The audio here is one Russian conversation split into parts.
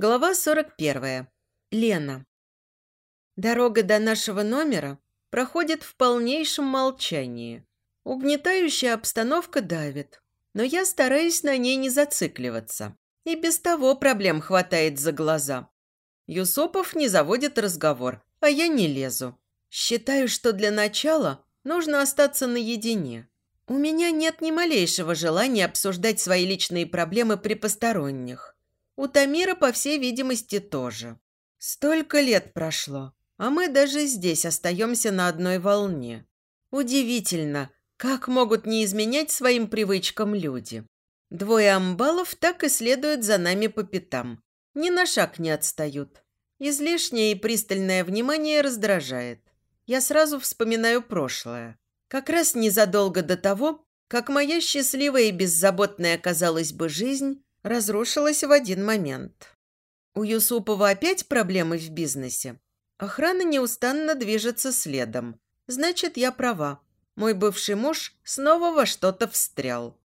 Глава 41. Лена. Дорога до нашего номера проходит в полнейшем молчании. Угнетающая обстановка давит, но я стараюсь на ней не зацикливаться. И без того проблем хватает за глаза. Юсупов не заводит разговор, а я не лезу. Считаю, что для начала нужно остаться наедине. У меня нет ни малейшего желания обсуждать свои личные проблемы при посторонних. У Тамира, по всей видимости, тоже. Столько лет прошло, а мы даже здесь остаемся на одной волне. Удивительно, как могут не изменять своим привычкам люди. Двое амбалов так и следуют за нами по пятам. Ни на шаг не отстают. Излишнее и пристальное внимание раздражает. Я сразу вспоминаю прошлое. Как раз незадолго до того, как моя счастливая и беззаботная, казалась бы, жизнь разрушилась в один момент. У Юсупова опять проблемы в бизнесе. Охрана неустанно движется следом. Значит, я права. Мой бывший муж снова во что-то встрял.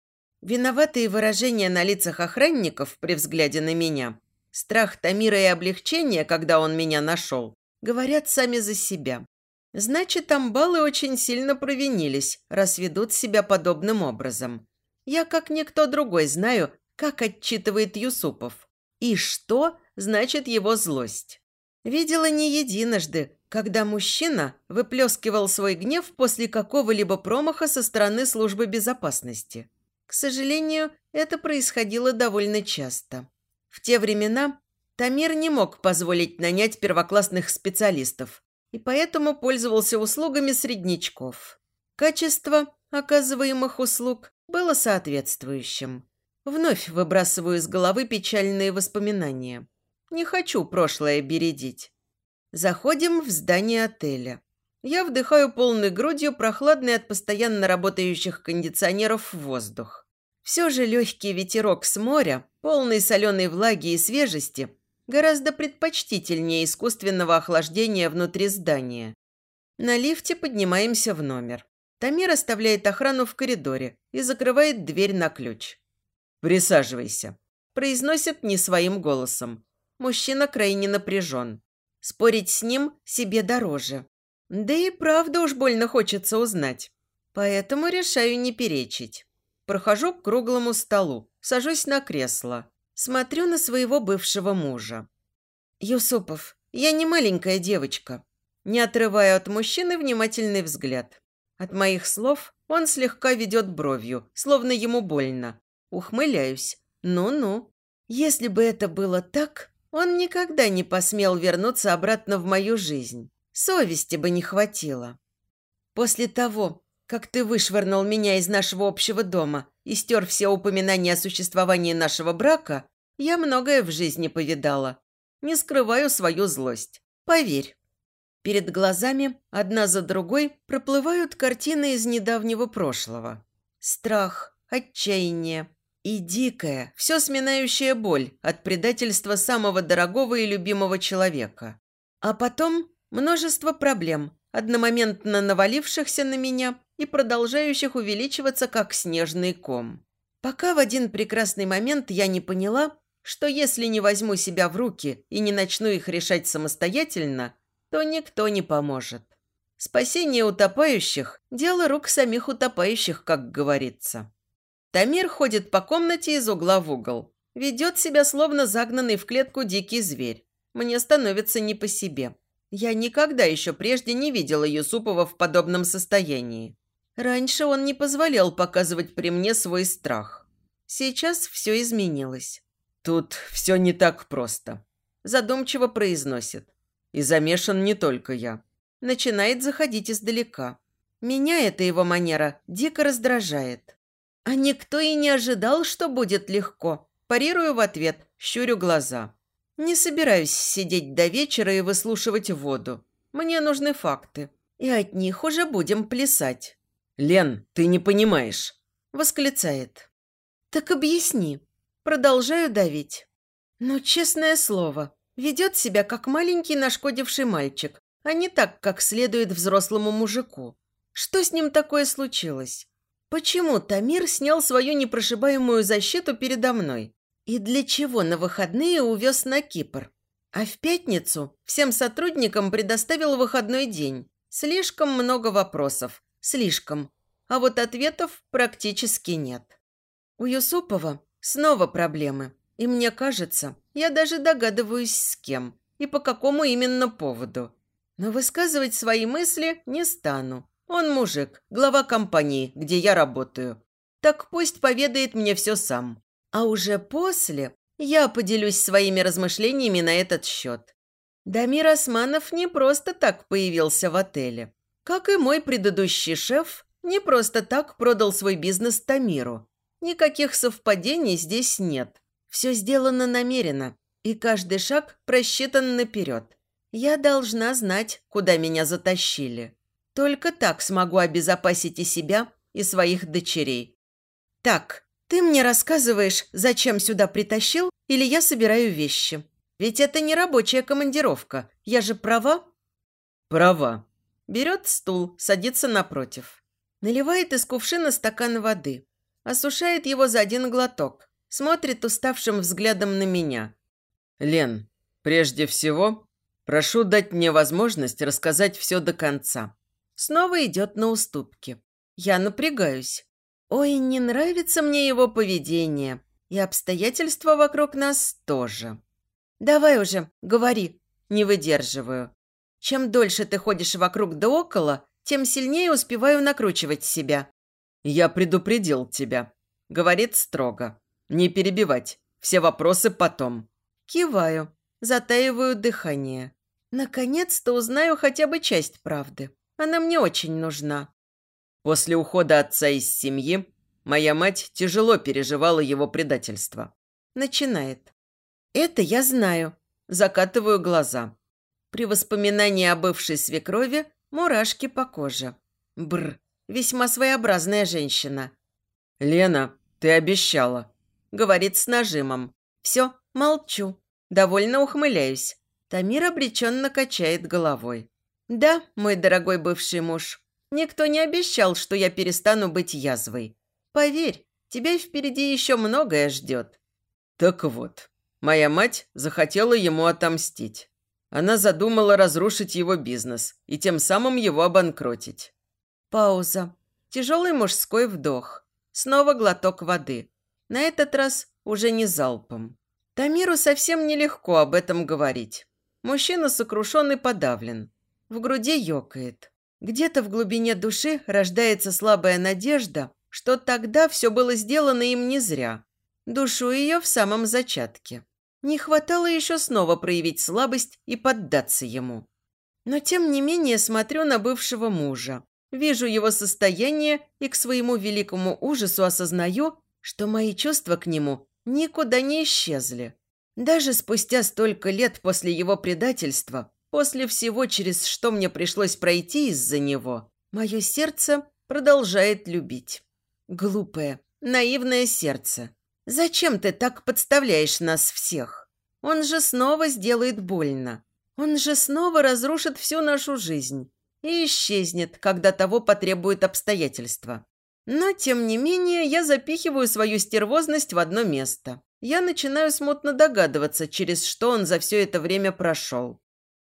Виноватые выражения на лицах охранников при взгляде на меня, страх Тамира и облегчение, когда он меня нашел, говорят сами за себя. Значит, амбалы очень сильно провинились, раз ведут себя подобным образом. Я, как никто другой, знаю, как отчитывает Юсупов. И что значит его злость. Видела не единожды, когда мужчина выплескивал свой гнев после какого-либо промаха со стороны службы безопасности. К сожалению, это происходило довольно часто. В те времена Тамир не мог позволить нанять первоклассных специалистов и поэтому пользовался услугами среднячков. Качество оказываемых услуг было соответствующим. Вновь выбрасываю из головы печальные воспоминания. Не хочу прошлое бередить. Заходим в здание отеля. Я вдыхаю полной грудью прохладный от постоянно работающих кондиционеров воздух. Все же легкий ветерок с моря, полный соленой влаги и свежести, гораздо предпочтительнее искусственного охлаждения внутри здания. На лифте поднимаемся в номер. Тамир оставляет охрану в коридоре и закрывает дверь на ключ. «Присаживайся», – произносит не своим голосом. Мужчина крайне напряжен. Спорить с ним себе дороже. Да и правда уж больно хочется узнать. Поэтому решаю не перечить. Прохожу к круглому столу, сажусь на кресло. Смотрю на своего бывшего мужа. «Юсупов, я не маленькая девочка». Не отрываю от мужчины внимательный взгляд. От моих слов он слегка ведет бровью, словно ему больно. Ухмыляюсь. Ну-ну. Если бы это было так, он никогда не посмел вернуться обратно в мою жизнь. Совести бы не хватило. После того, как ты вышвырнул меня из нашего общего дома и стер все упоминания о существовании нашего брака, я многое в жизни повидала. Не скрываю свою злость. Поверь. Перед глазами одна за другой проплывают картины из недавнего прошлого. Страх, отчаяние, и дикая, все сминающая боль от предательства самого дорогого и любимого человека. А потом множество проблем, одномоментно навалившихся на меня и продолжающих увеличиваться, как снежный ком. Пока в один прекрасный момент я не поняла, что если не возьму себя в руки и не начну их решать самостоятельно, то никто не поможет. Спасение утопающих – дело рук самих утопающих, как говорится. Тамир ходит по комнате из угла в угол. Ведет себя, словно загнанный в клетку дикий зверь. Мне становится не по себе. Я никогда еще прежде не видела Юсупова в подобном состоянии. Раньше он не позволял показывать при мне свой страх. Сейчас все изменилось. «Тут все не так просто», – задумчиво произносит. «И замешан не только я». Начинает заходить издалека. Меня эта его манера дико раздражает. А никто и не ожидал, что будет легко. Парирую в ответ, щурю глаза. Не собираюсь сидеть до вечера и выслушивать воду. Мне нужны факты. И от них уже будем плясать. «Лен, ты не понимаешь», – восклицает. «Так объясни». Продолжаю давить. Но, честное слово, ведет себя как маленький нашкодивший мальчик, а не так, как следует взрослому мужику. Что с ним такое случилось? Почему Тамир снял свою непрошибаемую защиту передо мной? И для чего на выходные увез на Кипр? А в пятницу всем сотрудникам предоставил выходной день. Слишком много вопросов. Слишком. А вот ответов практически нет. У Юсупова снова проблемы. И мне кажется, я даже догадываюсь с кем и по какому именно поводу. Но высказывать свои мысли не стану. Он мужик, глава компании, где я работаю. Так пусть поведает мне все сам. А уже после я поделюсь своими размышлениями на этот счет. Дамир Османов не просто так появился в отеле. Как и мой предыдущий шеф, не просто так продал свой бизнес Тамиру. Никаких совпадений здесь нет. Все сделано намеренно, и каждый шаг просчитан наперед. Я должна знать, куда меня затащили. Только так смогу обезопасить и себя, и своих дочерей. Так, ты мне рассказываешь, зачем сюда притащил, или я собираю вещи? Ведь это не рабочая командировка. Я же права? Права. Берет стул, садится напротив. Наливает из кувшина стакан воды. Осушает его за один глоток. Смотрит уставшим взглядом на меня. Лен, прежде всего, прошу дать мне возможность рассказать все до конца. Снова идет на уступки. Я напрягаюсь. Ой, не нравится мне его поведение. И обстоятельства вокруг нас тоже. Давай уже, говори. Не выдерживаю. Чем дольше ты ходишь вокруг да около, тем сильнее успеваю накручивать себя. «Я предупредил тебя», – говорит строго. «Не перебивать. Все вопросы потом». Киваю, затаиваю дыхание. Наконец-то узнаю хотя бы часть правды. Она мне очень нужна. После ухода отца из семьи моя мать тяжело переживала его предательство. Начинает. Это я знаю. Закатываю глаза. При воспоминании о бывшей свекрови мурашки по коже. Бр, весьма своеобразная женщина. «Лена, ты обещала», — говорит с нажимом. «Все, молчу. Довольно ухмыляюсь». Тамир обреченно качает головой. «Да, мой дорогой бывший муж, Никто не обещал, что я перестану быть язвой. Поверь, тебя впереди еще многое ждет». Так вот, моя мать захотела ему отомстить. Она задумала разрушить его бизнес и тем самым его обанкротить. Пауза. Тяжелый мужской вдох. Снова глоток воды. На этот раз уже не залпом. Тамиру совсем нелегко об этом говорить. Мужчина сокрушен и подавлен. В груди ёкает. Где-то в глубине души рождается слабая надежда, что тогда все было сделано им не зря. Душу ее в самом зачатке. Не хватало еще снова проявить слабость и поддаться ему. Но тем не менее смотрю на бывшего мужа. Вижу его состояние и к своему великому ужасу осознаю, что мои чувства к нему никуда не исчезли. Даже спустя столько лет после его предательства После всего, через что мне пришлось пройти из-за него, мое сердце продолжает любить. Глупое, наивное сердце. Зачем ты так подставляешь нас всех? Он же снова сделает больно. Он же снова разрушит всю нашу жизнь и исчезнет, когда того потребует обстоятельства. Но, тем не менее, я запихиваю свою стервозность в одно место. Я начинаю смутно догадываться, через что он за все это время прошел.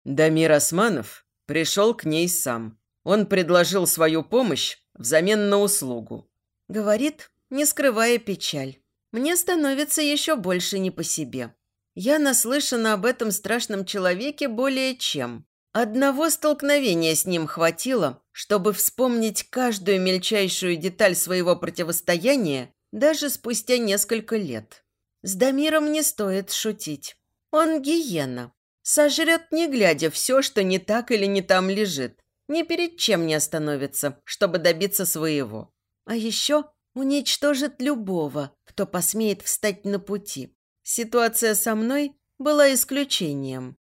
Дамир Османов пришел к ней сам. Он предложил свою помощь взамен на услугу. Говорит, не скрывая печаль. Мне становится еще больше не по себе. Я наслышана об этом страшном человеке более чем. Одного столкновения с ним хватило, чтобы вспомнить каждую мельчайшую деталь своего противостояния даже спустя несколько лет. С Дамиром не стоит шутить. Он гиена, Сожрет, не глядя, все, что не так или не там лежит. Ни перед чем не остановится, чтобы добиться своего. А еще уничтожит любого, кто посмеет встать на пути. Ситуация со мной была исключением.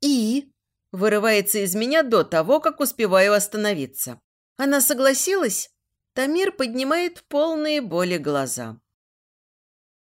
«И?» – вырывается из меня до того, как успеваю остановиться. «Она согласилась?» Тамир поднимает полные боли глаза.